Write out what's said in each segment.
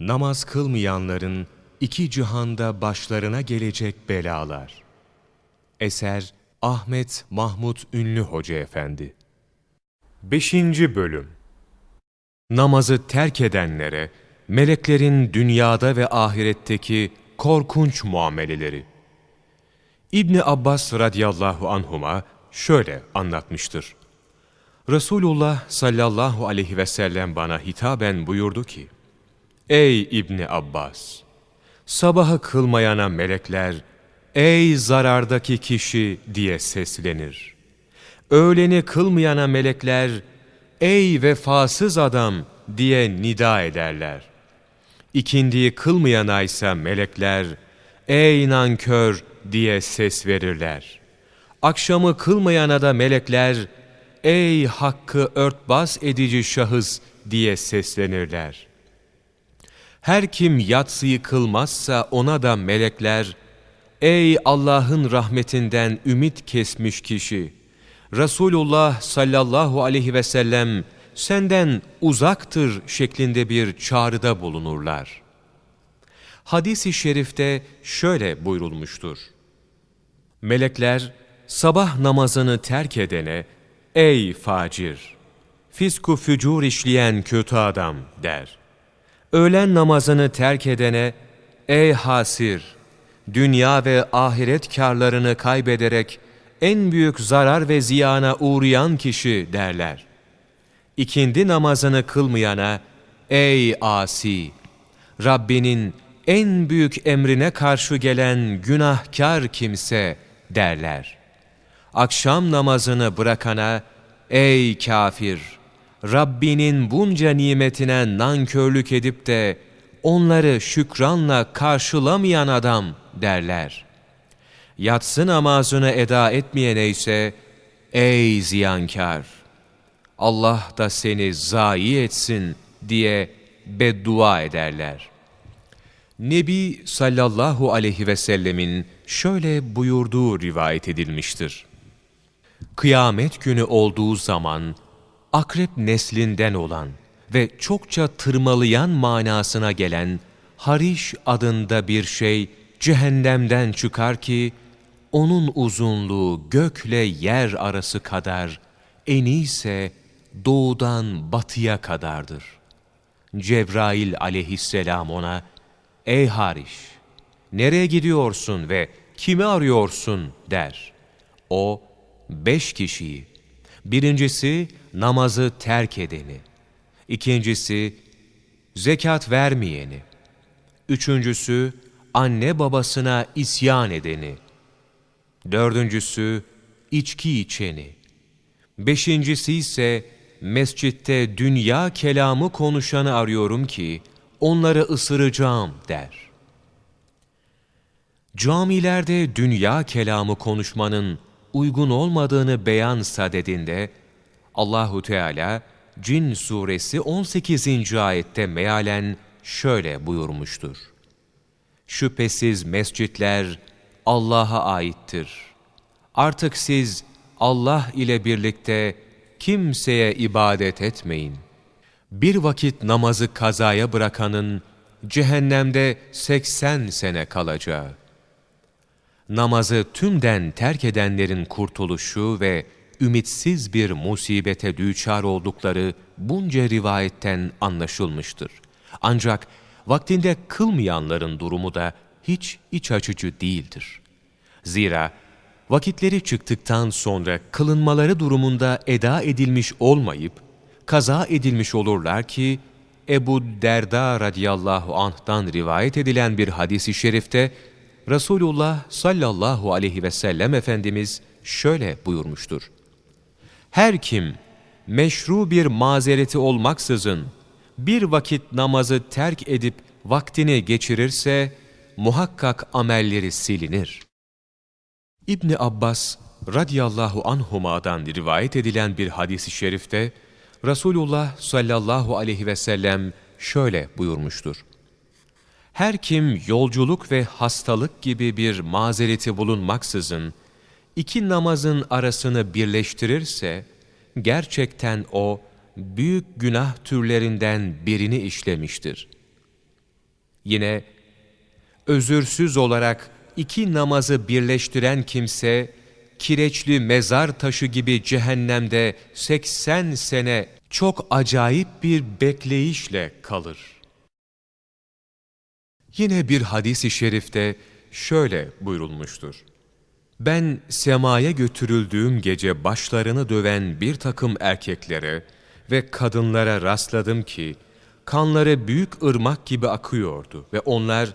Namaz kılmayanların iki cihanda başlarına gelecek belalar. Eser Ahmet Mahmut Ünlü Hoca Efendi 5. Bölüm Namazı terk edenlere meleklerin dünyada ve ahiretteki korkunç muameleleri. İbni Abbas radıyallahu anhuma şöyle anlatmıştır. Resulullah sallallahu aleyhi ve sellem bana hitaben buyurdu ki, Ey İbni Abbas! Sabahı kılmayana melekler, ey zarardaki kişi diye seslenir. Öğleni kılmayana melekler, ey vefasız adam diye nida ederler. İkindiyi kılmayana ise melekler, ey nankör diye ses verirler. Akşamı kılmayana da melekler, ey hakkı örtbas edici şahıs diye seslenirler. Her kim yatsıyı kılmazsa ona da melekler, ey Allah'ın rahmetinden ümit kesmiş kişi, Resulullah sallallahu aleyhi ve sellem senden uzaktır şeklinde bir çağrıda bulunurlar. Hadis-i şerifte şöyle buyrulmuştur. Melekler sabah namazını terk edene, ey facir, fisku fücur işleyen kötü adam der. Öğlen namazını terk edene, ey hasir, dünya ve ahiret karlarını kaybederek en büyük zarar ve ziyana uğrayan kişi derler. İkindi namazını kılmayana, ey asi, Rabbinin en büyük emrine karşı gelen günahkar kimse derler. Akşam namazını bırakana, ey kafir, Rabbinin bunca nimetine nankörlük edip de onları şükranla karşılamayan adam derler. Yatsı namazını eda etmeyene ise, ey ziyankar, Allah da seni zayi etsin diye beddua ederler. Nebi sallallahu aleyhi ve sellemin şöyle buyurduğu rivayet edilmiştir. Kıyamet günü olduğu zaman, akrep neslinden olan ve çokça tırmalayan manasına gelen hariş adında bir şey cehennemden çıkar ki, onun uzunluğu gökle yer arası kadar, eni ise doğudan batıya kadardır. Cebrail aleyhisselam ona, Ey Hariş, nereye gidiyorsun ve kimi arıyorsun der. O, beş kişiyi, birincisi namazı terk edeni, ikincisi zekat vermeyeni, üçüncüsü anne babasına isyan edeni, dördüncüsü içki içeni, beşincisi ise mescitte dünya kelamı konuşanı arıyorum ki onları ısıracağım der. Camilerde dünya kelamı konuşmanın uygun olmadığını beyan sadedinde Allahu Teala Cin suresi 18. ayette mealen şöyle buyurmuştur. Şüphesiz mescitler Allah'a aittir. Artık siz Allah ile birlikte kimseye ibadet etmeyin. Bir vakit namazı kazaya bırakanın cehennemde 80 sene kalacağı. Namazı tümden terk edenlerin kurtuluşu ve ümitsiz bir musibete düçar oldukları bunca rivayetten anlaşılmıştır. Ancak vaktinde kılmayanların durumu da hiç iç açıcı değildir. Zira vakitleri çıktıktan sonra kılınmaları durumunda eda edilmiş olmayıp, kaza edilmiş olurlar ki, Ebu Derda radıyallahu anh'tan rivayet edilen bir hadisi şerifte, Resulullah sallallahu aleyhi ve sellem Efendimiz şöyle buyurmuştur. Her kim meşru bir mazereti olmaksızın bir vakit namazı terk edip vaktini geçirirse muhakkak amelleri silinir. İbni Abbas radıyallahu anhuma'dan rivayet edilen bir hadisi şerifte Resulullah sallallahu aleyhi ve sellem şöyle buyurmuştur. Her kim yolculuk ve hastalık gibi bir mazereti bulunmaksızın iki namazın arasını birleştirirse, gerçekten o büyük günah türlerinden birini işlemiştir. Yine özürsüz olarak iki namazı birleştiren kimse, kireçli mezar taşı gibi cehennemde 80 sene çok acayip bir bekleyişle kalır. Yine bir hadis-i şerifte şöyle buyurulmuştur. Ben semaya götürüldüğüm gece başlarını döven bir takım erkeklere ve kadınlara rastladım ki, kanları büyük ırmak gibi akıyordu ve onlar,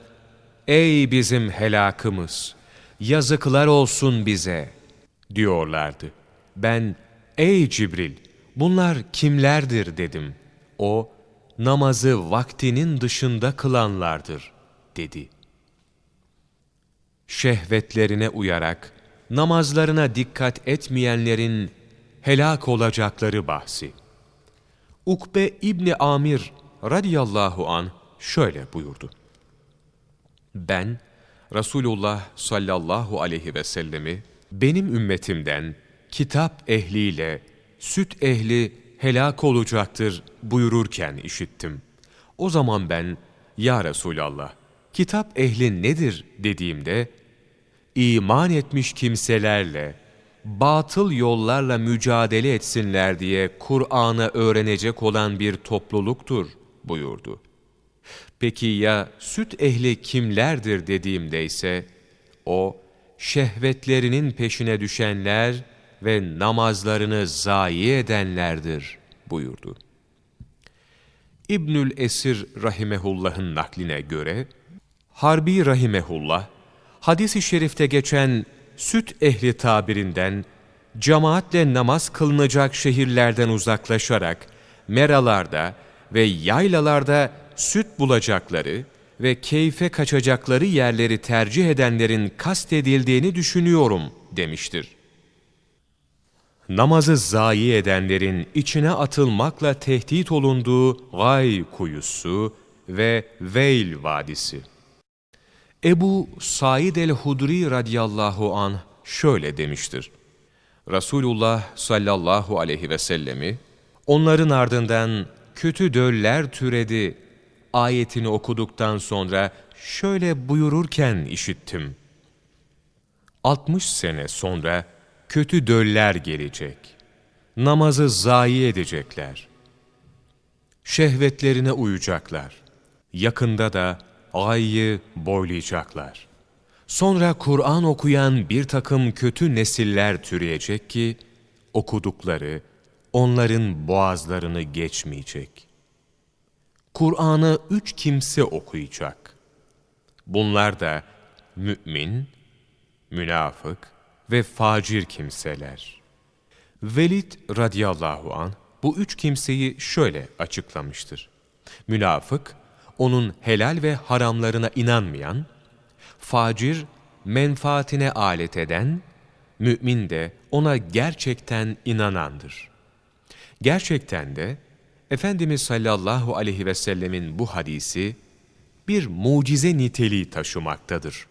''Ey bizim helakımız, yazıklar olsun bize.'' diyorlardı. Ben, ''Ey Cibril, bunlar kimlerdir?'' dedim. O, namazı vaktinin dışında kılanlardır, dedi. Şehvetlerine uyarak, namazlarına dikkat etmeyenlerin helak olacakları bahsi. Ukbe İbni Amir radıyallahu an şöyle buyurdu. Ben Resulullah sallallahu aleyhi ve sellemi benim ümmetimden kitap ehliyle süt ehli helak olacaktır buyururken işittim. O zaman ben ya Resulallah kitap ehli nedir dediğimde iman etmiş kimselerle batıl yollarla mücadele etsinler diye Kur'an'ı öğrenecek olan bir topluluktur buyurdu. Peki ya süt ehli kimlerdir dediğimde ise o şehvetlerinin peşine düşenler ve namazlarını zayi edenlerdir buyurdu. İbnül Esir rahimehullah'ın nakline göre Harbi rahimehullah hadis-i şerifte geçen süt ehli tabirinden, cemaatle namaz kılınacak şehirlerden uzaklaşarak, meralarda ve yaylalarda süt bulacakları ve keyfe kaçacakları yerleri tercih edenlerin kastedildiğini düşünüyorum demiştir. Namazı zayi edenlerin içine atılmakla tehdit olunduğu Gay kuyusu ve Veil vadisi. Ebu Said el-Hudri radıyallahu an şöyle demiştir. Resulullah sallallahu aleyhi ve sellemi, onların ardından kötü döller türedi ayetini okuduktan sonra şöyle buyururken işittim. 60 sene sonra kötü döller gelecek. Namazı zayi edecekler. Şehvetlerine uyacaklar. Yakında da ayı boylayacaklar. Sonra Kur'an okuyan bir takım kötü nesiller türeyecek ki, okudukları onların boğazlarını geçmeyecek. Kur'an'ı üç kimse okuyacak. Bunlar da mümin, münafık ve facir kimseler. Velid radıyallahu an bu üç kimseyi şöyle açıklamıştır. Münafık, onun helal ve haramlarına inanmayan, facir, menfaatine alet eden, mümin de ona gerçekten inanandır. Gerçekten de Efendimiz sallallahu aleyhi ve sellemin bu hadisi bir mucize niteliği taşımaktadır.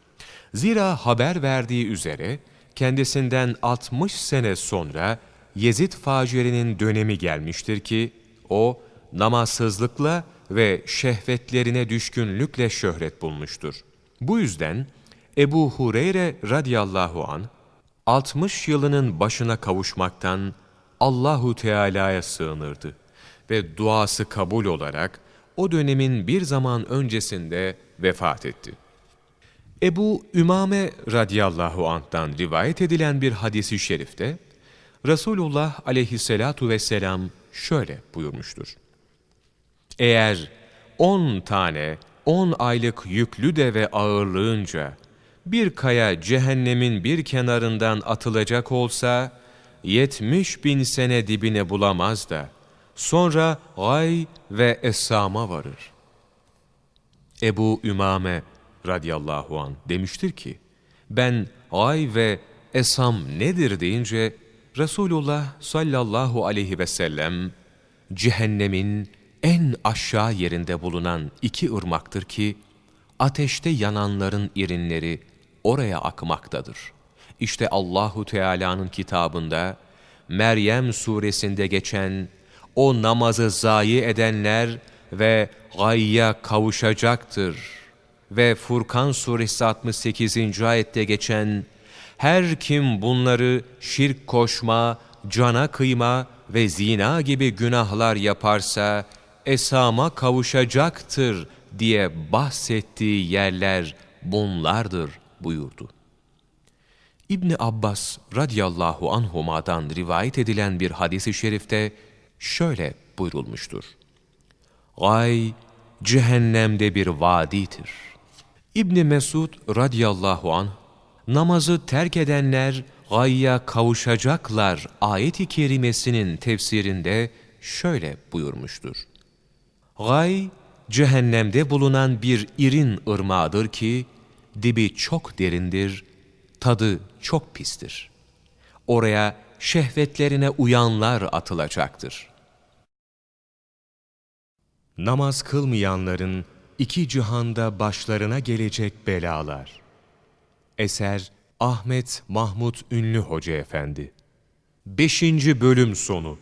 Zira haber verdiği üzere kendisinden 60 sene sonra Yezid facirinin dönemi gelmiştir ki o namazsızlıkla ve şehvetlerine düşkünlükle şöhret bulmuştur. Bu yüzden Ebu Hureyre radıyallahu an 60 yılının başına kavuşmaktan Allahu Teala'ya sığınırdı ve duası kabul olarak o dönemin bir zaman öncesinde vefat etti. Ebu Ümame radıyallahu anh'tan rivayet edilen bir hadisi şerifte Resulullah aleyhissalatu vesselam şöyle buyurmuştur. Eğer on tane on aylık yüklü deve ağırlığınca bir kaya cehennemin bir kenarından atılacak olsa, yetmiş bin sene dibine bulamaz da, sonra Gay ve Essam'a varır. Ebu Ümame radıyallahu an demiştir ki, ben Gay ve Esam nedir deyince, Resulullah sallallahu aleyhi ve sellem, cehennemin en aşağı yerinde bulunan iki ırmaktır ki, ateşte yananların irinleri oraya akmaktadır. İşte Allahu Teala'nın kitabında Meryem suresinde geçen o namazı zayi edenler ve gayya kavuşacaktır ve Furkan suresi 68. ayette geçen her kim bunları şirk koşma, cana kıyma ve zina gibi günahlar yaparsa esama kavuşacaktır diye bahsettiği yerler bunlardır buyurdu. İbni Abbas radıyallahu anhuma'dan rivayet edilen bir hadisi şerifte şöyle buyurulmuştur. Gay, cehennemde bir vadidir. İbni Mesud radıyallahu anh, namazı terk edenler gayya kavuşacaklar ayet-i kerimesinin tefsirinde şöyle buyurmuştur. Gay, cehennemde bulunan bir irin ırmağıdır ki, dibi çok derindir, tadı çok pistir. Oraya şehvetlerine uyanlar atılacaktır. Namaz kılmayanların iki cihanda başlarına gelecek belalar. Eser Ahmet Mahmut Ünlü Hoca Efendi 5. Bölüm Sonu